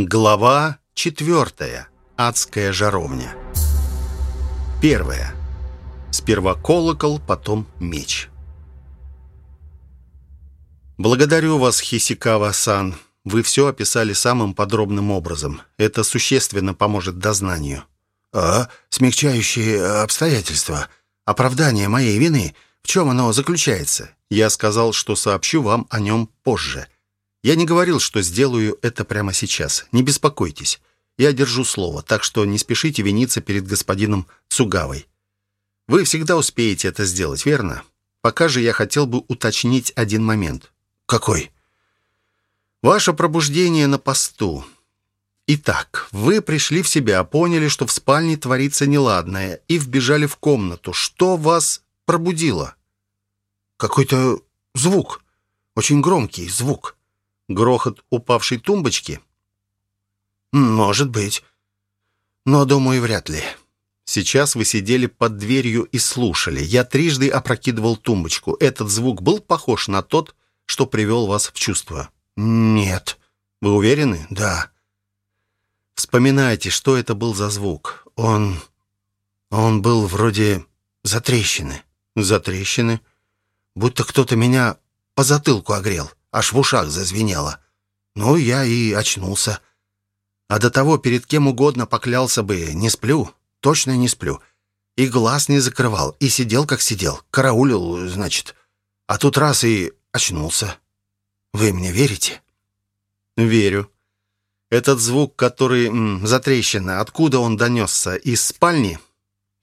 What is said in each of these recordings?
Глава четвертая. Адская жаровня. Первая. Сперва колокол, потом меч. Благодарю вас, Хисикава-сан. Вы все описали самым подробным образом. Это существенно поможет дознанию. А смягчающие обстоятельства, оправдание моей вины, в чем оно заключается? Я сказал, что сообщу вам о нем позже. Я не говорил, что сделаю это прямо сейчас. Не беспокойтесь. Я держу слово, так что не спешите виниться перед господином Цугавой. Вы всегда успеете это сделать, верно? Пока же я хотел бы уточнить один момент. Какой? Ваше пробуждение на посту. Итак, вы пришли в себя, поняли, что в спальне творится неладное, и вбежали в комнату. Что вас пробудило? Какой-то звук. Очень громкий звук. Грохот упавшей тумбочки? Может быть. Но, думаю, вряд ли. Сейчас вы сидели под дверью и слушали. Я трижды опрокидывал тумбочку. Этот звук был похож на тот, что привел вас в чувство? Нет. Вы уверены? Да. Вспоминайте, что это был за звук. Он... он был вроде затрещины. Затрещины? Будто кто-то меня по затылку огрел аж в ушах зазвенело. Ну, я и очнулся. А до того перед кем угодно поклялся бы, не сплю, точно не сплю. И глаз не закрывал, и сидел, как сидел, караулил, значит. А тут раз и очнулся. Вы мне верите? Верю. Этот звук, который м, затрещина, откуда он донесся? Из спальни?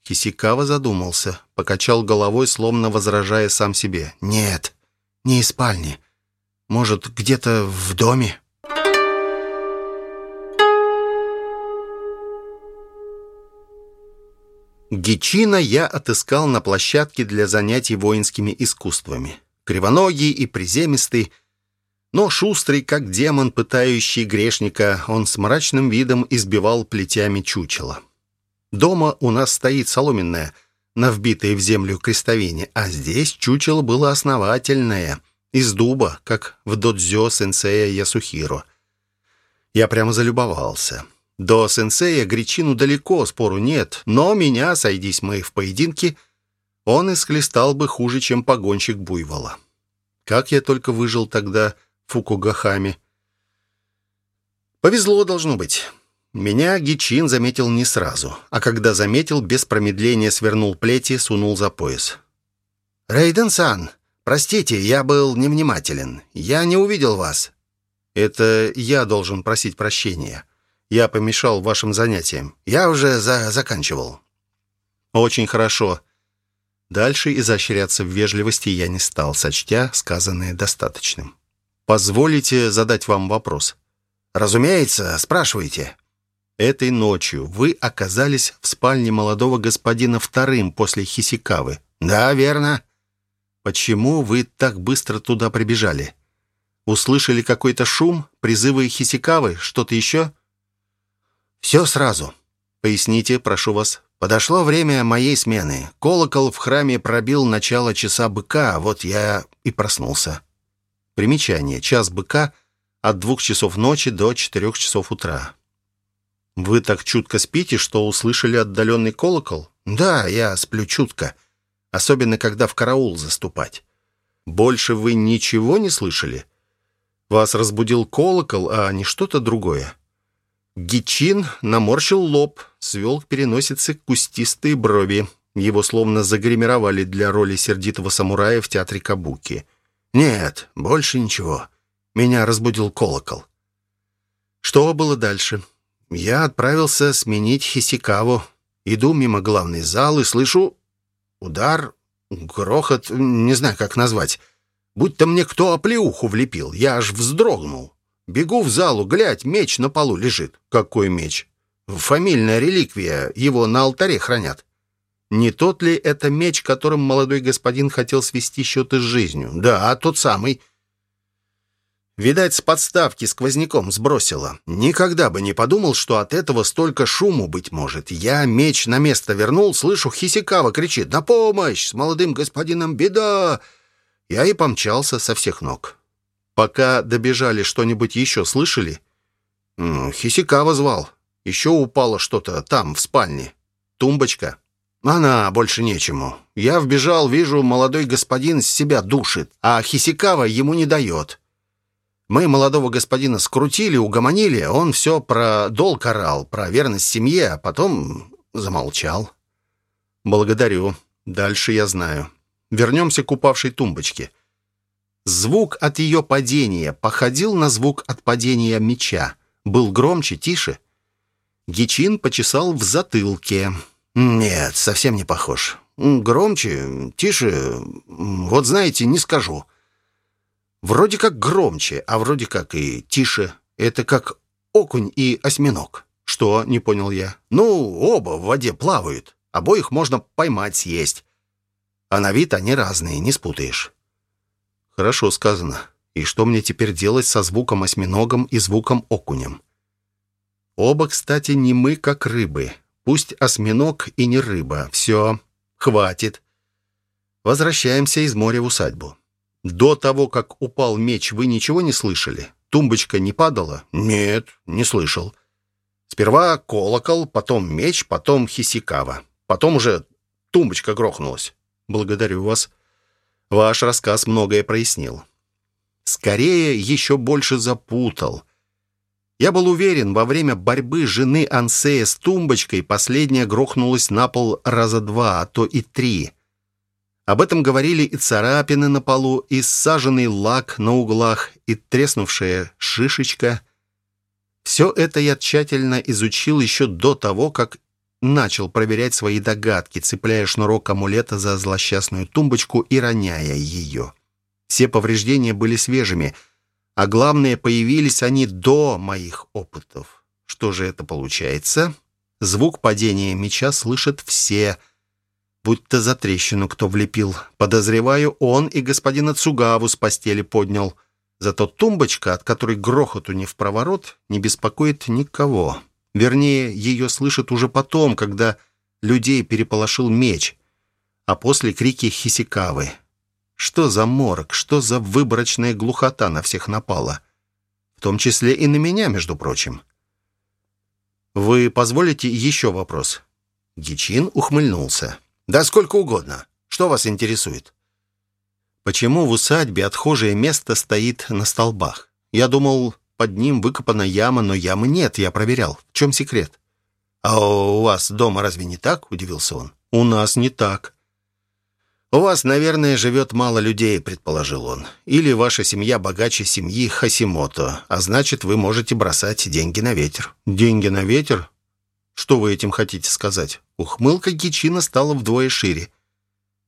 Хисикава задумался, покачал головой, словно возражая сам себе. «Нет, не из спальни. Может, где-то в доме?» Гичина я отыскал на площадке для занятий воинскими искусствами. Кривоногий и приземистый, но шустрый, как демон, пытающий грешника, он с мрачным видом избивал плетями чучело. Дома у нас стоит соломенная, на вбитой в землю крестовине, а здесь чучело было основательное — из дуба, как в додзё сенсея Ясухиро. Я прямо залюбовался. До сенсея Гречину далеко, спору нет, но меня, сойдись мы в поединке, он исхлестал бы хуже, чем погонщик буйвола. Как я только выжил тогда в Фукугахаме. Повезло, должно быть. Меня Гичин заметил не сразу, а когда заметил, без промедления свернул плети, сунул за пояс. «Рейден-сан, «Простите, я был невнимателен. Я не увидел вас». «Это я должен просить прощения. Я помешал вашим занятиям. Я уже за заканчивал». «Очень хорошо». Дальше изощряться в вежливости я не стал, сочтя сказанное достаточным. «Позволите задать вам вопрос?» «Разумеется, спрашивайте». «Этой ночью вы оказались в спальне молодого господина вторым после Хисикавы?» «Да, верно». Почему вы так быстро туда прибежали? Услышали какой-то шум, призывы Хисикавы, что-то еще? Все сразу. Поясните, прошу вас. Подошло время моей смены. Колокол в храме пробил начало часа быка, вот я и проснулся. Примечание. Час быка от двух часов ночи до четырех часов утра. Вы так чутко спите, что услышали отдаленный колокол? Да, я сплю чутко особенно когда в караул заступать. Больше вы ничего не слышали? Вас разбудил колокол, а не что-то другое. Гичин наморщил лоб, свел к переносице кустистые брови. Его словно загримировали для роли сердитого самурая в театре Кабуки. «Нет, больше ничего. Меня разбудил колокол». Что было дальше? Я отправился сменить Хисикаву. Иду мимо главной залы, слышу Удар, грохот, не знаю, как назвать. Будь-то мне кто оплеуху влепил, я аж вздрогнул. Бегу в залу, глядь, меч на полу лежит. Какой меч? Фамильная реликвия, его на алтаре хранят. Не тот ли это меч, которым молодой господин хотел свести счеты с жизнью? Да, тот самый. Видать, с подставки сквозняком сбросило. Никогда бы не подумал, что от этого столько шуму быть может. Я меч на место вернул, слышу, Хисикава кричит «На помощь! С молодым господином беда!» Я и помчался со всех ног. Пока добежали, что-нибудь еще слышали? Хисикава звал. Еще упало что-то там, в спальне. Тумбочка. Она больше нечему. Я вбежал, вижу, молодой господин себя душит, а Хисикава ему не дает. Мы молодого господина скрутили, угомонили, он все про долг орал, про верность семье, а потом замолчал. Благодарю. Дальше я знаю. Вернемся к упавшей тумбочке. Звук от ее падения походил на звук от падения меча. Был громче, тише. Гичин почесал в затылке. «Нет, совсем не похож. Громче, тише, вот знаете, не скажу. Вроде как громче, а вроде как и тише. Это как окунь и осьминог. Что, не понял я. Ну, оба в воде плавают. Обоих можно поймать, съесть. А на вид они разные, не спутаешь. Хорошо сказано. И что мне теперь делать со звуком осьминогом и звуком окунем? Оба, кстати, не мы, как рыбы. Пусть осьминог и не рыба. Все, хватит. Возвращаемся из моря в усадьбу. До того, как упал меч, вы ничего не слышали? Тумбочка не падала? Нет, не слышал. Сперва колокол, потом меч, потом хисикава. Потом уже тумбочка грохнулась. Благодарю вас. Ваш рассказ многое прояснил. Скорее, еще больше запутал. Я был уверен, во время борьбы жены Ансея с тумбочкой последняя грохнулась на пол раза два, а то и три. Об этом говорили и царапины на полу, и саженный лак на углах, и треснувшая шишечка. Все это я тщательно изучил еще до того, как начал проверять свои догадки, цепляя шнурок амулета за злосчастную тумбочку и роняя ее. Все повреждения были свежими, а главное, появились они до моих опытов. Что же это получается? Звук падения меча слышат все – будто за трещину кто влепил. Подозреваю, он и господина Цугаву с постели поднял. Зато тумбочка, от которой грохоту не в проворот, не беспокоит никого. Вернее, ее слышат уже потом, когда людей переполошил меч, а после крики Хисикавы. Что за морок, что за выборочная глухота на всех напала? В том числе и на меня, между прочим. «Вы позволите еще вопрос?» Гичин ухмыльнулся. Да сколько угодно. Что вас интересует? Почему в усадьбе отхожее место стоит на столбах? Я думал, под ним выкопана яма, но ямы нет, я проверял. В чем секрет? А у вас дома разве не так? Удивился он. У нас не так. «У вас, наверное, живет мало людей», — предположил он. «Или ваша семья богаче семьи Хасимото, а значит, вы можете бросать деньги на ветер». «Деньги на ветер? Что вы этим хотите сказать? Ухмылка Гичина стала вдвое шире.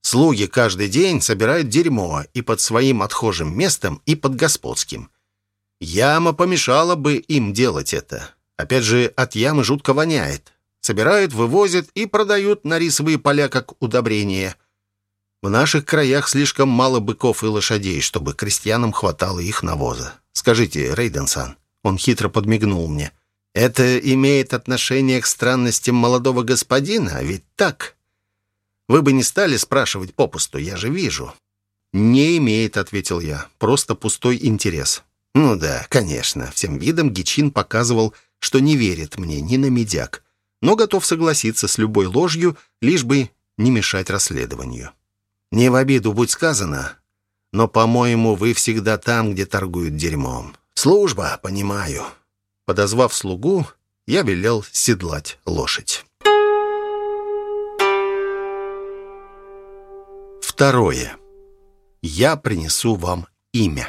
Слуги каждый день собирают дерьмо и под своим отхожим местом, и под господским. Яма помешала бы им делать это. Опять же, от ямы жутко воняет. Собирают, вывозят и продают на рисовые поля как удобрение. В наших краях слишком мало быков и лошадей, чтобы крестьянам хватало их навоза. Скажите, Рейденсан, он хитро подмигнул мне, это имеет отношение к странностям молодого господина, а ведь так? Вы бы не стали спрашивать попусту, я же вижу». «Не имеет», — ответил я, — «просто пустой интерес». «Ну да, конечно». Всем видом Гичин показывал, что не верит мне ни на медяк, но готов согласиться с любой ложью, лишь бы не мешать расследованию. «Не в обиду будь сказано, но, по-моему, вы всегда там, где торгуют дерьмом. Служба, понимаю. Подозвав слугу, я велел седлать лошадь. Второе. Я принесу вам имя.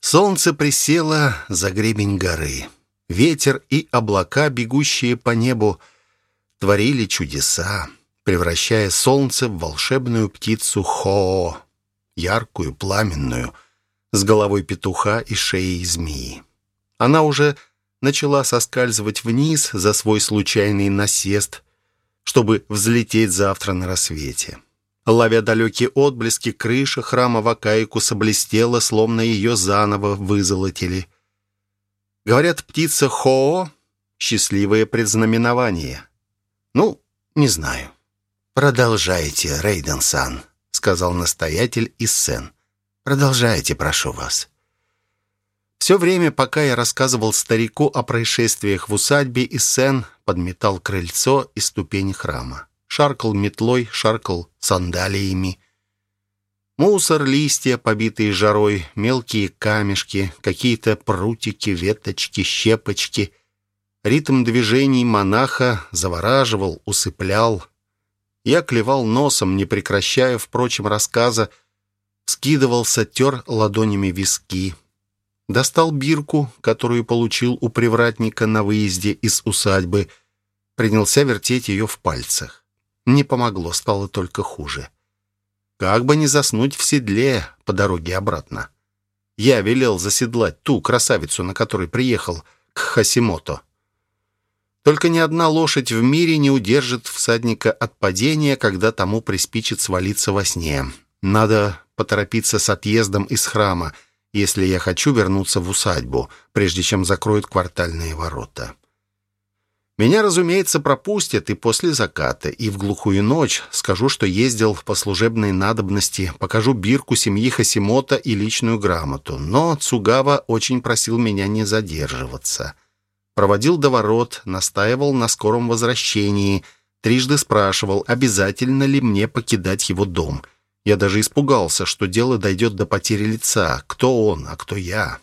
Солнце присело за гребень горы. Ветер и облака, бегущие по небу, творили чудеса, превращая солнце в волшебную птицу Хоо, яркую, пламенную, с головой петуха и шеей змеи. Она уже начала соскальзывать вниз за свой случайный насест, чтобы взлететь завтра на рассвете. Ловя далекие отблески, крыша храма Вакаикуса блестела, словно ее заново вызолотили. Говорят, птица Хоо — счастливое предзнаменование. Ну, не знаю. «Продолжайте, Рейден-сан», — сказал настоятель из Сен. «Продолжайте, прошу вас». Все время, пока я рассказывал старику о происшествиях в усадьбе, Иссен подметал крыльцо и ступени храма. Шаркал метлой, шаркал сандалиями. Мусор, листья, побитые жарой, мелкие камешки, какие-то прутики, веточки, щепочки. Ритм движений монаха завораживал, усыплял. Я клевал носом, не прекращая, впрочем, рассказа, скидывался, тер ладонями виски. Достал бирку, которую получил у привратника на выезде из усадьбы, принялся вертеть ее в пальцах. Не помогло, стало только хуже. Как бы не заснуть в седле по дороге обратно. Я велел заседлать ту красавицу, на которой приехал к Хасимото. Только ни одна лошадь в мире не удержит всадника от падения, когда тому приспичит свалиться во сне. Надо поторопиться с отъездом из храма, если я хочу вернуться в усадьбу, прежде чем закроют квартальные ворота. Меня, разумеется, пропустят и после заката, и в глухую ночь скажу, что ездил по служебной надобности, покажу бирку семьи Хасимота и личную грамоту. Но Цугава очень просил меня не задерживаться. Проводил до ворот, настаивал на скором возвращении, трижды спрашивал, обязательно ли мне покидать его дом. Я даже испугался, что дело дойдет до потери лица. Кто он, а кто я?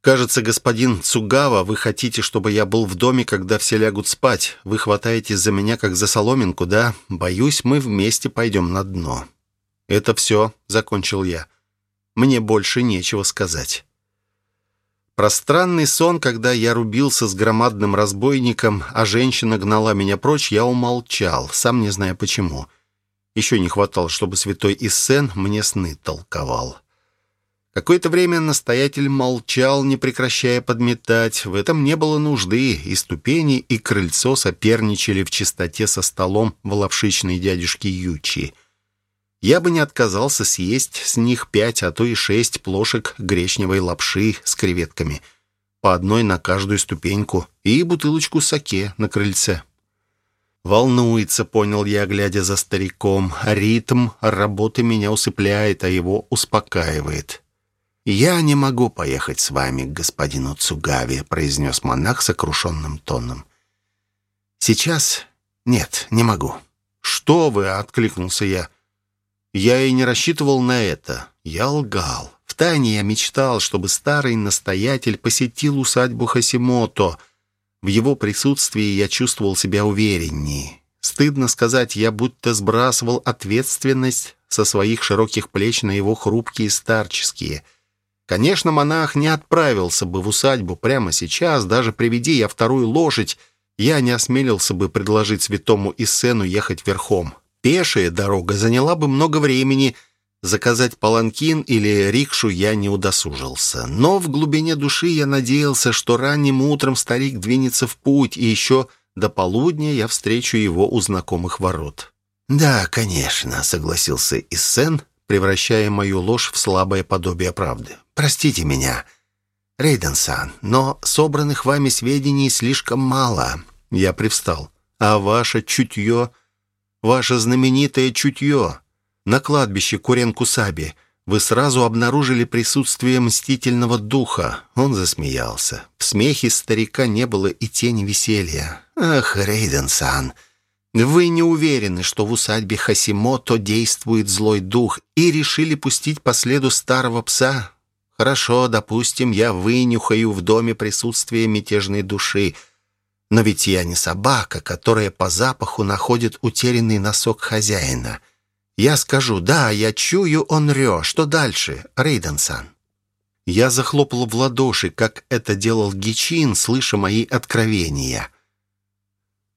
«Кажется, господин Цугава, вы хотите, чтобы я был в доме, когда все лягут спать. Вы хватаетесь за меня, как за соломинку, да? Боюсь, мы вместе пойдем на дно». «Это все», — закончил я. «Мне больше нечего сказать». Пространный сон, когда я рубился с громадным разбойником, а женщина гнала меня прочь, я умолчал, сам не зная почему. Еще не хватало, чтобы святой Иссен мне сны толковал. Какое-то время настоятель молчал, не прекращая подметать. В этом не было нужды, и ступени, и крыльцо соперничали в чистоте со столом в лапшичной дядюшки Ючи. Я бы не отказался съесть с них пять, а то и шесть плошек гречневой лапши с креветками, по одной на каждую ступеньку, и бутылочку саке на крыльце. Волнуется, понял я, глядя за стариком. Ритм работы меня усыпляет, а его успокаивает. «Я не могу поехать с вами господину Цугаве», произнес монах сокрушенным тоном. «Сейчас нет, не могу». «Что вы?» — откликнулся я. «Я и не рассчитывал на это. Я лгал. Втайне я мечтал, чтобы старый настоятель посетил усадьбу Хасимото. В его присутствии я чувствовал себя увереннее. Стыдно сказать, я будто сбрасывал ответственность со своих широких плеч на его хрупкие старческие — Конечно, монах не отправился бы в усадьбу прямо сейчас, даже приведи я вторую лошадь, я не осмелился бы предложить святому Иссену ехать верхом. Пешая дорога заняла бы много времени, заказать паланкин или рикшу я не удосужился. Но в глубине души я надеялся, что ранним утром старик двинется в путь, и еще до полудня я встречу его у знакомых ворот. «Да, конечно», — согласился Иссен, превращая мою ложь в слабое подобие правды. «Простите меня, Рейден-сан, но собранных вами сведений слишком мало». Я привстал. «А ваше чутье, ваше знаменитое чутье на кладбище Курен-Кусаби, вы сразу обнаружили присутствие мстительного духа». Он засмеялся. В смехе старика не было и тени веселья. «Ах, Рейден-сан!» Вы не уверены, что в усадьбе Хасимото действует злой дух и решили пустить по следу старого пса? Хорошо, допустим, я вынюхаю в доме присутствие мятежной души. Но ведь я не собака, которая по запаху находит утерянный носок хозяина. Я скажу, да, я чую, он рё. Что дальше, Рейден-сан? Я захлопал в ладоши, как это делал Гичин, слыша мои откровения.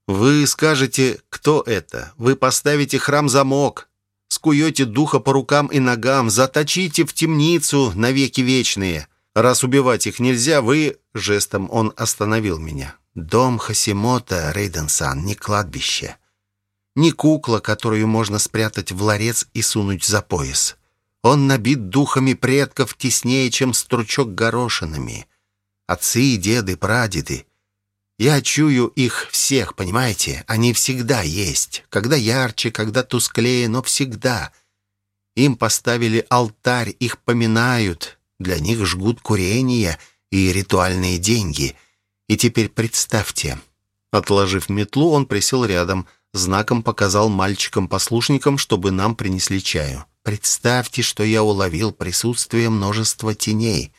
Вы скажете, кто это? Вы поставите храм-замок, скуете духа по рукам и ногам, заточите в темницу навеки вечные. Раз убивать их нельзя, вы...» Жестом он остановил меня. «Дом Хасимота, Рейденсан, не кладбище. Не кукла, которую можно спрятать в ларец и сунуть за пояс. Он набит духами предков теснее, чем стручок горошинами. Отцы и деды, прадеды, я чую их всех, понимаете? Они всегда есть. Когда ярче, когда тусклее, но всегда. Им поставили алтарь, их поминают. Для них жгут курение. и ритуальные деньги. И теперь представьте...» Отложив метлу, он присел рядом, знаком показал мальчикам-послушникам, чтобы нам принесли чаю. «Представьте, что я уловил присутствие множества теней.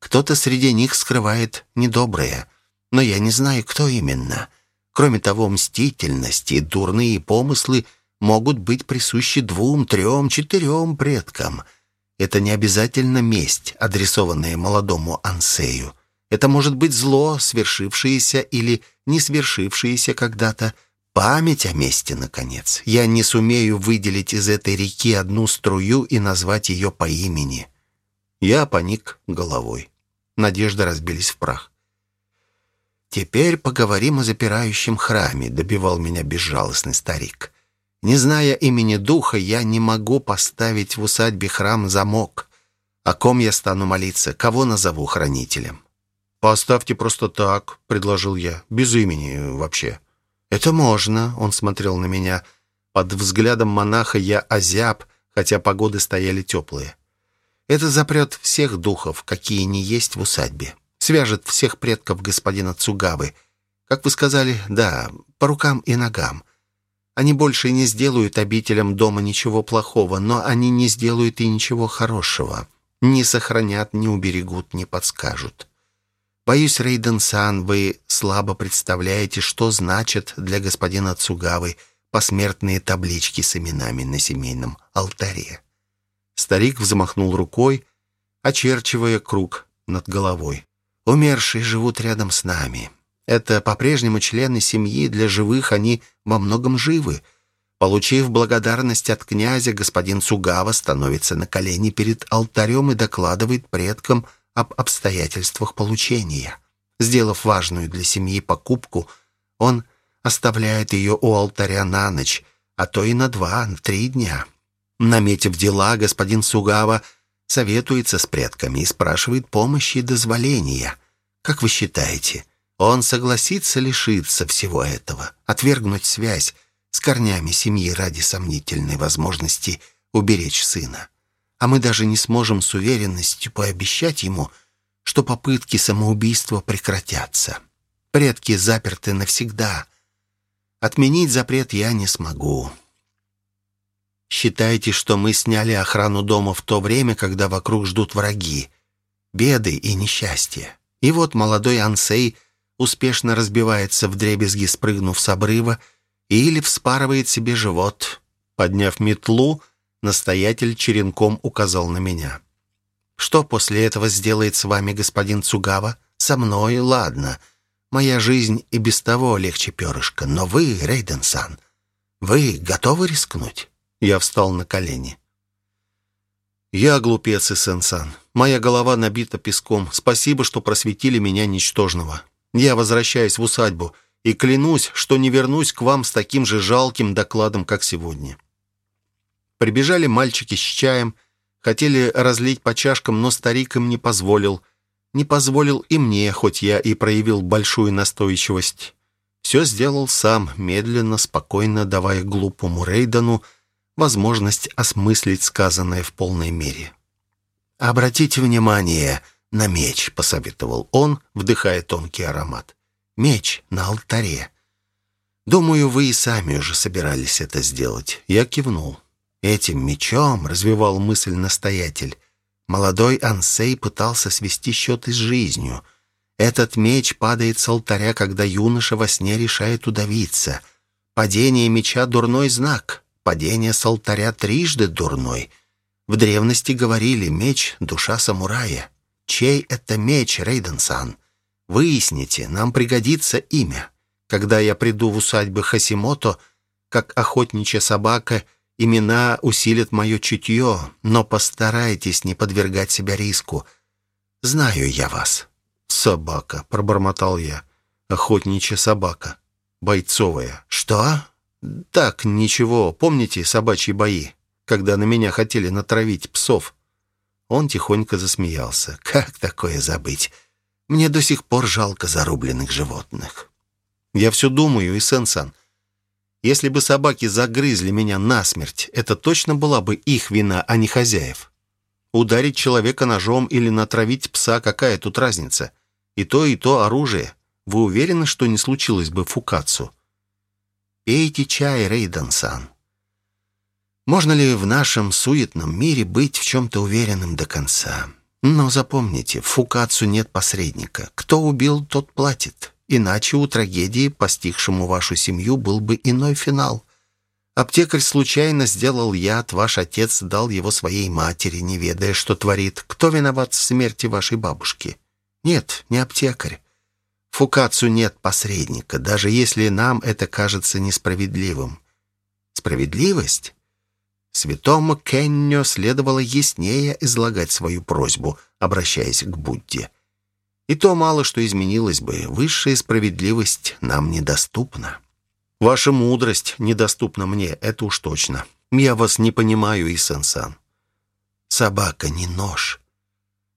Кто-то среди них скрывает недоброе, но я не знаю, кто именно. Кроме того, мстительность и дурные помыслы могут быть присущи двум, трем, четырем предкам. Это не обязательно месть, адресованная молодому Ансею. Это может быть зло, свершившееся или не свершившееся когда-то. Память о мести, наконец. Я не сумею выделить из этой реки одну струю и назвать ее по имени. Я поник головой. Надежды разбились в прах. «Теперь поговорим о запирающем храме», — добивал меня безжалостный старик. «Не зная имени духа, я не могу поставить в усадьбе храм замок. О ком я стану молиться? Кого назову хранителем?» «Поставьте просто так», — предложил я, — «без имени вообще». «Это можно», — он смотрел на меня. Под взглядом монаха я озяб, хотя погоды стояли теплые. «Это запрет всех духов, какие не есть в усадьбе» свяжет всех предков господина Цугавы. Как вы сказали, да, по рукам и ногам. Они больше не сделают обителям дома ничего плохого, но они не сделают и ничего хорошего. Не сохранят, не уберегут, не подскажут. Боюсь, Рейден-сан, вы слабо представляете, что значит для господина Цугавы посмертные таблички с именами на семейном алтаре. Старик взмахнул рукой, очерчивая круг над головой. Умершие живут рядом с нами. Это по-прежнему члены семьи, для живых они во многом живы. Получив благодарность от князя, господин Сугава становится на колени перед алтарем и докладывает предкам об обстоятельствах получения. Сделав важную для семьи покупку, он оставляет ее у алтаря на ночь, а то и на два, на три дня. Наметив дела, господин Сугава советуется с предками и спрашивает помощи и дозволения. Как вы считаете, он согласится лишиться всего этого, отвергнуть связь с корнями семьи ради сомнительной возможности уберечь сына? А мы даже не сможем с уверенностью пообещать ему, что попытки самоубийства прекратятся. Предки заперты навсегда. Отменить запрет я не смогу. Считайте, что мы сняли охрану дома в то время, когда вокруг ждут враги, беды и несчастья. И вот молодой Ансей успешно разбивается в дребезги, спрыгнув с обрыва, или вспарывает себе живот. Подняв метлу, настоятель черенком указал на меня. «Что после этого сделает с вами господин Цугава? Со мной, ладно. Моя жизнь и без того легче перышка. Но вы, Рейден-сан, вы готовы рискнуть?» Я встал на колени. «Я глупец, Исен-сан. Моя голова набита песком. Спасибо, что просветили меня ничтожного. Я возвращаюсь в усадьбу и клянусь, что не вернусь к вам с таким же жалким докладом, как сегодня». Прибежали мальчики с чаем, хотели разлить по чашкам, но старик им не позволил. Не позволил и мне, хоть я и проявил большую настойчивость. Все сделал сам, медленно, спокойно, давая глупому Рейдану возможность осмыслить сказанное в полной мере. «Обратите внимание на меч», — посоветовал он, вдыхая тонкий аромат. «Меч на алтаре. Думаю, вы и сами уже собирались это сделать». Я кивнул. «Этим мечом», — развивал мысль настоятель, молодой Ансей пытался свести счеты с жизнью. Этот меч падает с алтаря, когда юноша во сне решает удавиться. Падение меча — дурной знак. Падение с алтаря трижды дурной. В древности говорили «меч — душа самурая». Чей это меч, Рейден-сан? Выясните, нам пригодится имя. Когда я приду в усадьбу Хасимото, как охотничья собака, имена усилят мое чутье, но постарайтесь не подвергать себя риску. Знаю я вас». «Собака», — пробормотал я. «Охотничья собака. Бойцовая». «Что?» «Так, ничего. Помните собачьи бои, когда на меня хотели натравить псов?» Он тихонько засмеялся. «Как такое забыть? Мне до сих пор жалко зарубленных животных». «Я все думаю, и Сенсан. Если бы собаки загрызли меня насмерть, это точно была бы их вина, а не хозяев». Ударить человека ножом или натравить пса, какая тут разница? И то, и то оружие. Вы уверены, что не случилось бы фукацу? Пейте чай, Рейден-сан. Можно ли в нашем суетном мире быть в чем-то уверенным до конца? Но запомните, в фукацу нет посредника. Кто убил, тот платит. Иначе у трагедии, постигшему вашу семью, был бы иной финал. Аптекарь случайно сделал яд, ваш отец дал его своей матери, не ведая, что творит. Кто виноват в смерти вашей бабушки? Нет, не аптекарь. Фукацу нет посредника, даже если нам это кажется несправедливым. Справедливость? Святому Кенню следовало яснее излагать свою просьбу, обращаясь к Будде. И то мало что изменилось бы, высшая справедливость нам недоступна. Ваша мудрость недоступна мне, это уж точно. Я вас не понимаю, Исэн-сан. Собака не нож.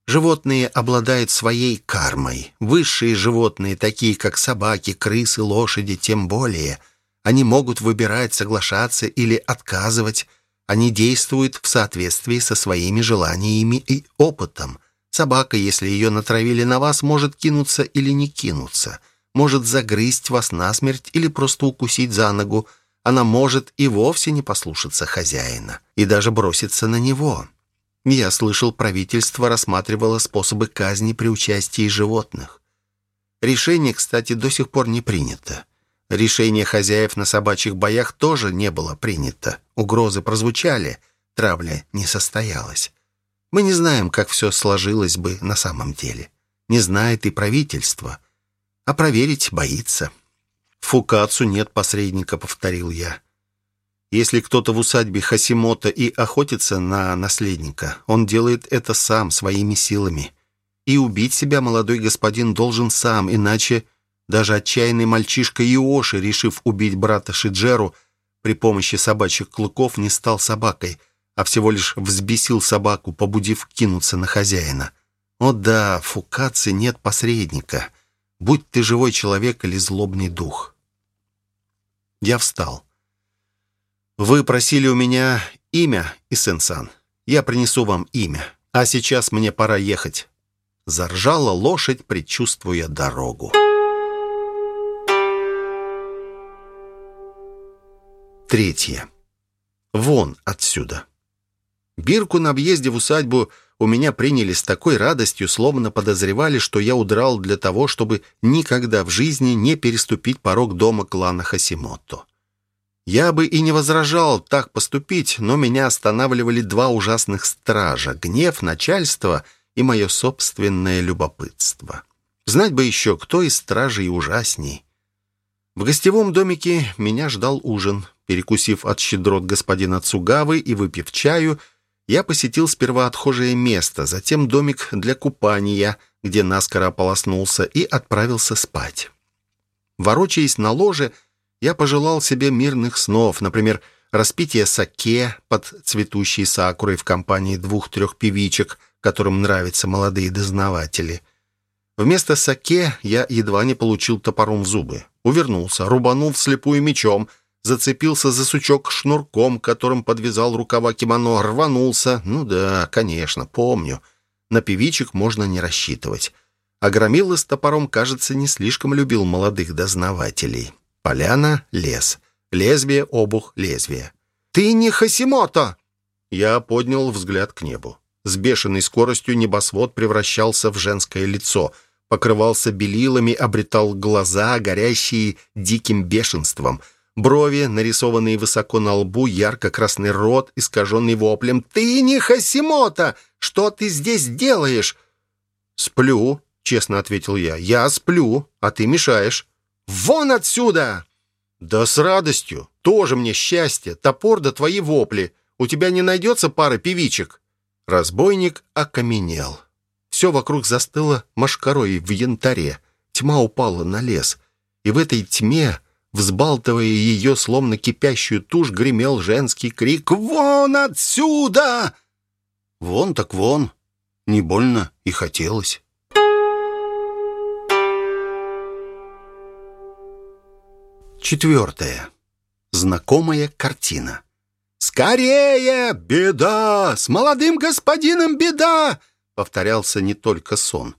Животные обладают своей кармой. Высшие животные, такие как собаки, крысы, лошади, тем более. Они могут выбирать, соглашаться или отказывать. Они действуют в соответствии со своими желаниями и опытом. Собака, если ее натравили на вас, может кинуться или не кинуться – может загрызть вас насмерть или просто укусить за ногу. Она может и вовсе не послушаться хозяина и даже броситься на него. Я слышал, правительство рассматривало способы казни при участии животных. Решение, кстати, до сих пор не принято. Решение хозяев на собачьих боях тоже не было принято. Угрозы прозвучали, травля не состоялась. Мы не знаем, как все сложилось бы на самом деле. Не знает и правительство а проверить боится. «Фукацу нет посредника», — повторил я. «Если кто-то в усадьбе Хасимото и охотится на наследника, он делает это сам, своими силами. И убить себя молодой господин должен сам, иначе даже отчаянный мальчишка Иоши, решив убить брата Шиджеру при помощи собачьих клыков, не стал собакой, а всего лишь взбесил собаку, побудив кинуться на хозяина. О да, в Фукации нет посредника» будь ты живой человек или злобный дух. Я встал. Вы просили у меня имя, Исен-сан. Я принесу вам имя. А сейчас мне пора ехать. Заржала лошадь, предчувствуя дорогу. Третье. Вон отсюда. Бирку на объезде в усадьбу у меня приняли с такой радостью, словно подозревали, что я удрал для того, чтобы никогда в жизни не переступить порог дома клана Хасимото. Я бы и не возражал так поступить, но меня останавливали два ужасных стража — гнев начальства и мое собственное любопытство. Знать бы еще, кто из стражей ужасней. В гостевом домике меня ждал ужин. Перекусив от щедрот господина Цугавы и выпив чаю — я посетил сперва отхожее место, затем домик для купания, где наскоро ополоснулся, и отправился спать. Ворочаясь на ложе, я пожелал себе мирных снов, например, распитие саке под цветущей сакурой в компании двух-трех певичек, которым нравятся молодые дознаватели. Вместо саке я едва не получил топором в зубы. Увернулся, рубанул вслепую мечом — зацепился за сучок шнурком, которым подвязал рукава кимоно, рванулся. Ну да, конечно, помню. На певичек можно не рассчитывать. А Громила с топором, кажется, не слишком любил молодых дознавателей. Поляна — лес. Лезвие — обух лезвие. «Ты не Хасимото!» Я поднял взгляд к небу. С бешеной скоростью небосвод превращался в женское лицо, покрывался белилами, обретал глаза, горящие диким бешенством — Брови, нарисованные высоко на лбу, ярко-красный рот, искаженный воплем. «Ты не Хасимота! Что ты здесь делаешь?» «Сплю», — честно ответил я. «Я сплю, а ты мешаешь». «Вон отсюда!» «Да с радостью. Тоже мне счастье. Топор да твои вопли. У тебя не найдется пары певичек?» Разбойник окаменел. Все вокруг застыло машкарой в янтаре. Тьма упала на лес. И в этой тьме Взбалтывая ее, словно кипящую тушь, гремел женский крик «Вон отсюда!» Вон так вон. Не больно и хотелось. Четвертое. Знакомая картина. «Скорее! Беда! С молодым господином беда!» Повторялся не только сон.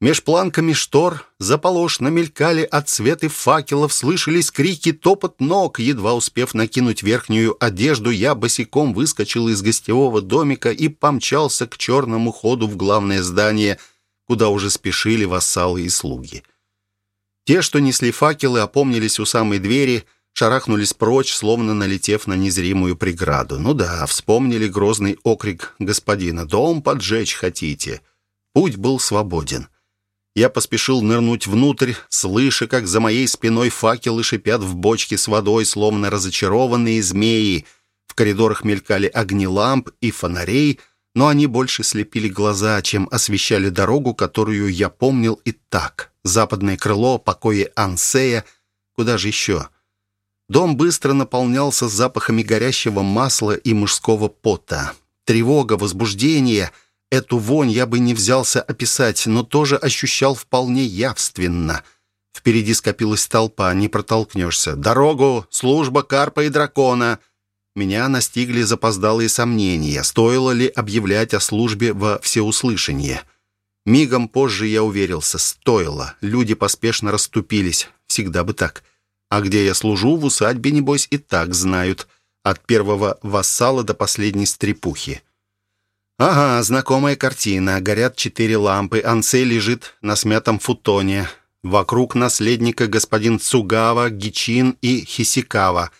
Меж планками штор заполошно мелькали отсветы факелов, слышались крики, топот ног. Едва успев накинуть верхнюю одежду, я босиком выскочил из гостевого домика и помчался к черному ходу в главное здание, куда уже спешили вассалы и слуги. Те, что несли факелы, опомнились у самой двери, шарахнулись прочь, словно налетев на незримую преграду. Ну да, вспомнили грозный окрик господина «Дом поджечь хотите?» Путь был свободен. Я поспешил нырнуть внутрь, слыша, как за моей спиной факелы шипят в бочке с водой, словно разочарованные змеи. В коридорах мелькали огни ламп и фонарей, но они больше слепили глаза, чем освещали дорогу, которую я помнил и так. Западное крыло, покои Ансея. Куда же еще? Дом быстро наполнялся запахами горящего масла и мужского пота. Тревога, возбуждение — Эту вонь я бы не взялся описать, но тоже ощущал вполне явственно. Впереди скопилась толпа, не протолкнешься. «Дорогу! Служба карпа и дракона!» Меня настигли запоздалые сомнения, стоило ли объявлять о службе во всеуслышание. Мигом позже я уверился, стоило. Люди поспешно расступились. Всегда бы так. А где я служу, в усадьбе, небось, и так знают. От первого вассала до последней стрепухи. Ага, знакомая картина. Горят четыре лампы. Ансе лежит на смятом футоне. Вокруг наследника господин Цугава, Гичин и Хисикава.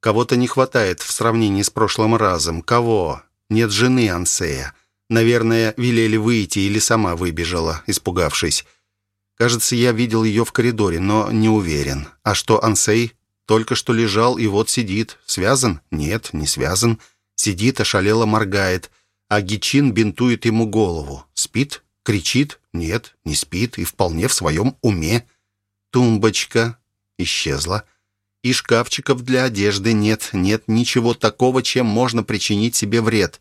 Кого-то не хватает в сравнении с прошлым разом. Кого? Нет жены Ансея. Наверное, велели выйти или сама выбежала, испугавшись. Кажется, я видел ее в коридоре, но не уверен. А что Ансей только что лежал и вот сидит. Связан? Нет, не связан. Сидит, ошалело моргает а Гичин бинтует ему голову. Спит? Кричит? Нет, не спит и вполне в своем уме. Тумбочка исчезла. И шкафчиков для одежды нет, нет ничего такого, чем можно причинить себе вред.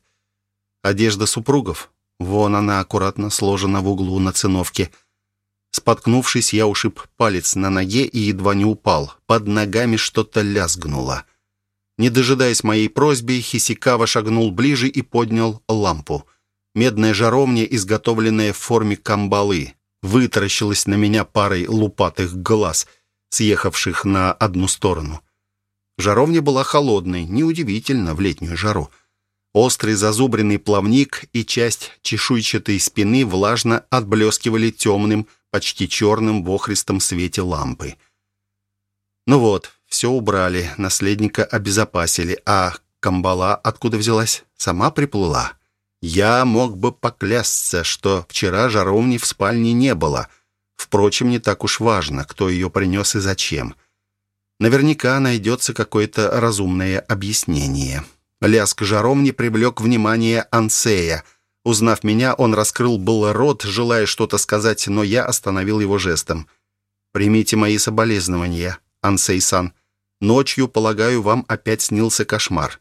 Одежда супругов. Вон она аккуратно сложена в углу на циновке. Споткнувшись, я ушиб палец на ноге и едва не упал. Под ногами что-то лязгнуло. Не дожидаясь моей просьбы, Хисикава шагнул ближе и поднял лампу. Медная жаровня, изготовленная в форме камбалы, вытаращилась на меня парой лупатых глаз, съехавших на одну сторону. Жаровня была холодной, неудивительно в летнюю жару. Острый зазубренный плавник и часть чешуйчатой спины влажно отблескивали темным, почти черным в свете лампы. Ну вот, все убрали, наследника обезопасили, а Камбала откуда взялась? Сама приплыла. Я мог бы поклясться, что вчера жаровни в спальне не было. Впрочем, не так уж важно, кто ее принес и зачем. Наверняка найдется какое-то разумное объяснение. Лязг жаровни привлек внимание Ансея. Узнав меня, он раскрыл было рот, желая что-то сказать, но я остановил его жестом. «Примите мои соболезнования, Ансей-сан. Ночью, полагаю, вам опять снился кошмар.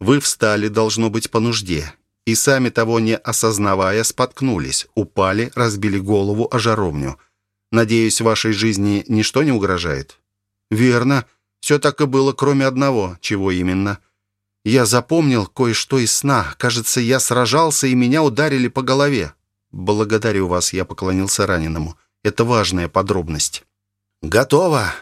Вы встали, должно быть, по нужде, и сами того не осознавая, споткнулись, упали, разбили голову о жаровню. Надеюсь, вашей жизни ничто не угрожает? Верно. Все так и было, кроме одного. Чего именно? Я запомнил кое-что из сна. Кажется, я сражался, и меня ударили по голове. Благодарю вас, я поклонился раненому. Это важная подробность. Готово.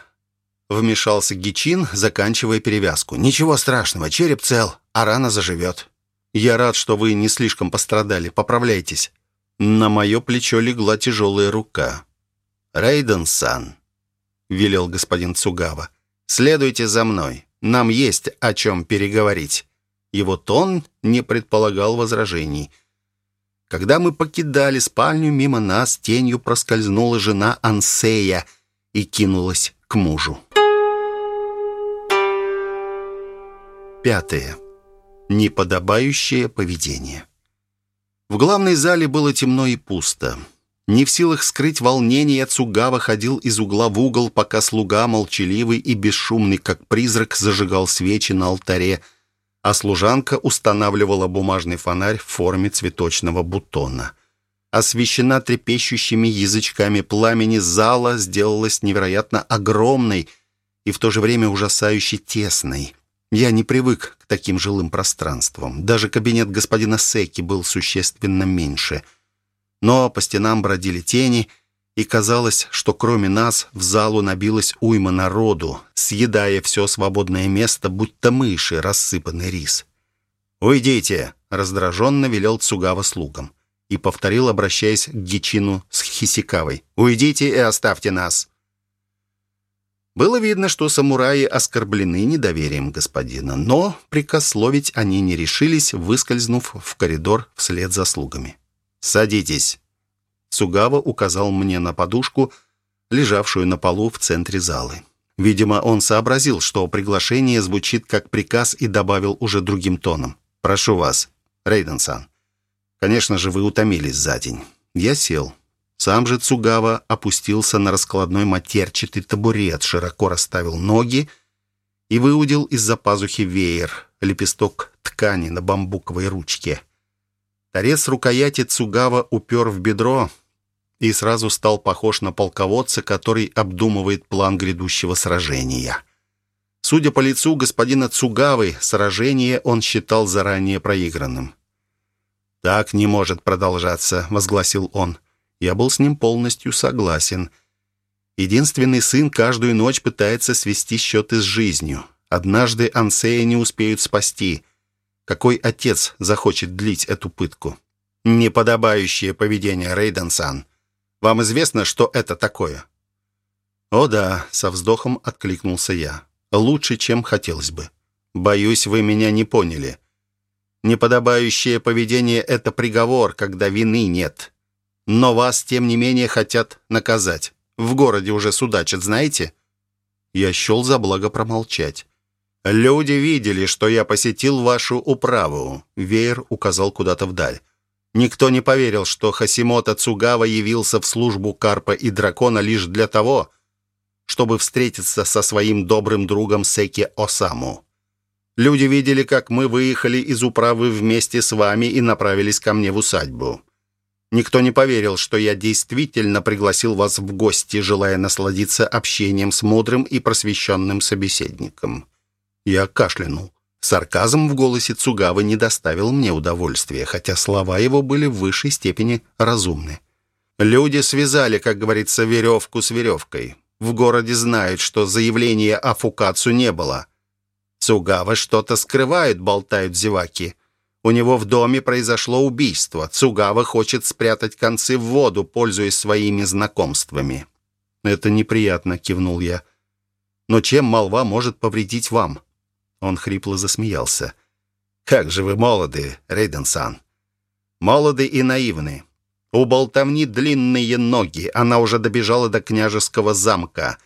Вмешался Гичин, заканчивая перевязку. «Ничего страшного, череп цел, а рана заживет. Я рад, что вы не слишком пострадали. Поправляйтесь». На мое плечо легла тяжелая рука. «Рейден-сан», — велел господин Цугава, — «следуйте за мной. Нам есть о чем переговорить». Его тон не предполагал возражений. Когда мы покидали спальню, мимо нас тенью проскользнула жена Ансея и кинулась к мужу. Пятое. Неподобающее поведение. В главной зале было темно и пусто. Не в силах скрыть волнение, Цугава ходил из угла в угол, пока слуга, молчаливый и бесшумный, как призрак, зажигал свечи на алтаре, а служанка устанавливала бумажный фонарь в форме цветочного бутона. Освещена трепещущими язычками пламени, зала сделалась невероятно огромной и в то же время ужасающе тесной. Я не привык к таким жилым пространствам. Даже кабинет господина Секи был существенно меньше. Но по стенам бродили тени, и казалось, что кроме нас в залу набилась уйма народу, съедая все свободное место, будто мыши, рассыпанный рис. «Уйдите!» — раздраженно велел Цугава слугам и повторил, обращаясь к Гичину с Хисикавой. «Уйдите и оставьте нас!» Было видно, что самураи оскорблены недоверием господина, но прикословить они не решились, выскользнув в коридор вслед за слугами. «Садитесь!» Сугава указал мне на подушку, лежавшую на полу в центре залы. Видимо, он сообразил, что приглашение звучит как приказ и добавил уже другим тоном. «Прошу вас, Рейден-сан. Конечно же, вы утомились за день». Я сел. Сам же Цугава опустился на раскладной матерчатый табурет, широко расставил ноги и выудил из-за пазухи веер, лепесток ткани на бамбуковой ручке. Торец рукояти Цугава упер в бедро и сразу стал похож на полководца, который обдумывает план грядущего сражения. Судя по лицу господина Цугавы, сражение он считал заранее проигранным. «Так не может продолжаться», — возгласил он. Я был с ним полностью согласен. Единственный сын каждую ночь пытается свести счеты с жизнью. Однажды Ансея не успеют спасти. Какой отец захочет длить эту пытку? Неподобающее поведение, Рейден-сан. Вам известно, что это такое?» «О да», — со вздохом откликнулся я лучше, чем хотелось бы. Боюсь, вы меня не поняли. Неподобающее поведение — это приговор, когда вины нет. Но вас, тем не менее, хотят наказать. В городе уже судачат, знаете?» Я счел за благо промолчать. «Люди видели, что я посетил вашу управу», — Веер указал куда-то вдаль. «Никто не поверил, что Хасимото Цугава явился в службу Карпа и Дракона лишь для того, чтобы встретиться со своим добрым другом Секи Осаму. Люди видели, как мы выехали из управы вместе с вами и направились ко мне в усадьбу. Никто не поверил, что я действительно пригласил вас в гости, желая насладиться общением с мудрым и просвещенным собеседником. Я кашлянул. Сарказм в голосе Цугавы не доставил мне удовольствия, хотя слова его были в высшей степени разумны. Люди связали, как говорится, веревку с веревкой. В городе знают, что заявления о Фукацу не было. Цугава что-то скрывает, болтают зеваки. У него в доме произошло убийство. Цугава хочет спрятать концы в воду, пользуясь своими знакомствами. «Это неприятно», — кивнул я. «Но чем молва может повредить вам?» Он хрипло засмеялся. «Как же вы молоды, Рейден-сан! Молоды и наивны. У болтовни длинные ноги. Она уже добежала до княжеского замка.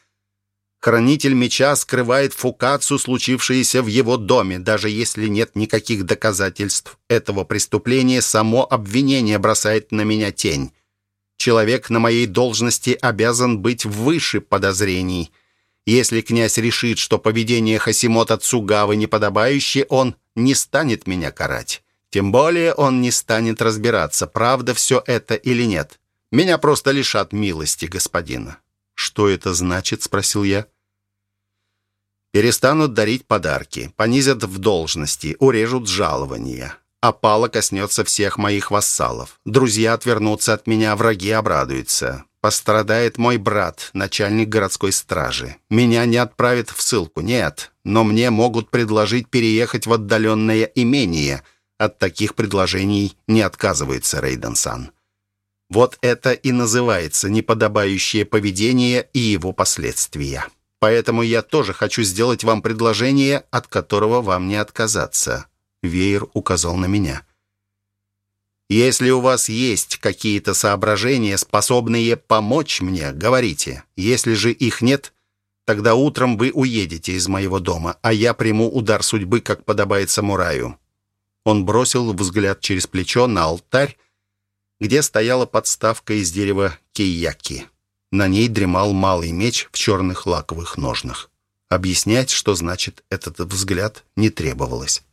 Хранитель меча скрывает фукацию, случившееся в его доме, даже если нет никаких доказательств этого преступления, само обвинение бросает на меня тень. Человек на моей должности обязан быть выше подозрений. Если князь решит, что поведение Хасимота Цугавы неподобающее, он не станет меня карать. Тем более он не станет разбираться, правда все это или нет. Меня просто лишат милости господина». «Что это значит?» — спросил я. «Перестанут дарить подарки, понизят в должности, урежут жалования. Опала коснется всех моих вассалов. Друзья отвернутся от меня, враги обрадуются. Пострадает мой брат, начальник городской стражи. Меня не отправят в ссылку, нет, но мне могут предложить переехать в отдаленное имение — от таких предложений не отказывается Рейден-сан. Вот это и называется неподобающее поведение и его последствия. Поэтому я тоже хочу сделать вам предложение, от которого вам не отказаться. Веер указал на меня. Если у вас есть какие-то соображения, способные помочь мне, говорите. Если же их нет, тогда утром вы уедете из моего дома, а я приму удар судьбы, как подобает самураю. Он бросил взгляд через плечо на алтарь, где стояла подставка из дерева кейяки. На ней дремал малый меч в черных лаковых ножнах. Объяснять, что значит этот взгляд, не требовалось.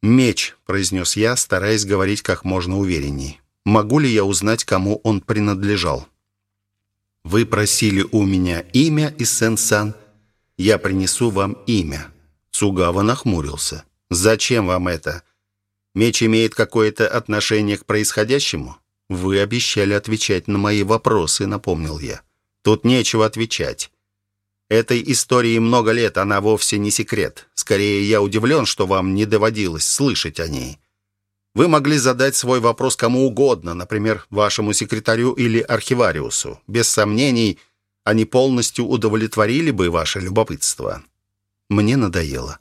«Меч», — произнес я, стараясь говорить как можно уверенней. «Могу ли я узнать, кому он принадлежал?» «Вы просили у меня имя, Иссен-сан. Я принесу вам имя. Цугава нахмурился. «Зачем вам это? Меч имеет какое-то отношение к происходящему?» «Вы обещали отвечать на мои вопросы», — напомнил я. «Тут нечего отвечать. Этой истории много лет, она вовсе не секрет. Скорее, я удивлен, что вам не доводилось слышать о ней. Вы могли задать свой вопрос кому угодно, например, вашему секретарю или архивариусу. Без сомнений, они полностью удовлетворили бы ваше любопытство. Мне надоело.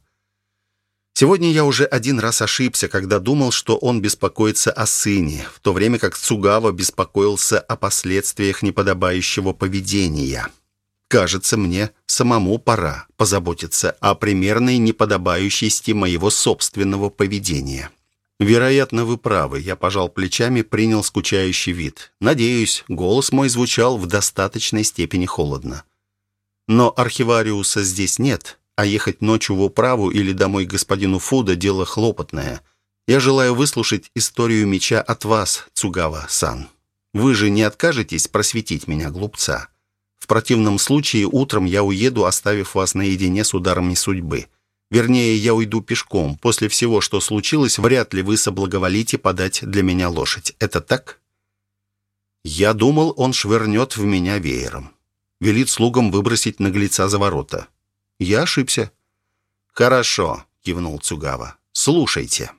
Сегодня я уже один раз ошибся, когда думал, что он беспокоится о сыне, в то время как Цугава беспокоился о последствиях неподобающего поведения. Кажется, мне самому пора позаботиться о примерной неподобающести моего собственного поведения. «Вероятно, вы правы», — я пожал плечами, принял скучающий вид. «Надеюсь, голос мой звучал в достаточной степени холодно. Но архивариуса здесь нет, а ехать ночью в управу или домой к господину Фуда — дело хлопотное. Я желаю выслушать историю меча от вас, Цугава-сан. Вы же не откажетесь просветить меня, глупца?» В противном случае утром я уеду, оставив вас наедине с ударами судьбы. Вернее, я уйду пешком. После всего, что случилось, вряд ли вы соблаговолите подать для меня лошадь. Это так?» Я думал, он швырнет в меня веером. Велит слугам выбросить наглеца за ворота. Я ошибся. «Хорошо», — кивнул Цугава. «Слушайте».